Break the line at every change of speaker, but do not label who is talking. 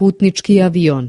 putnički avion.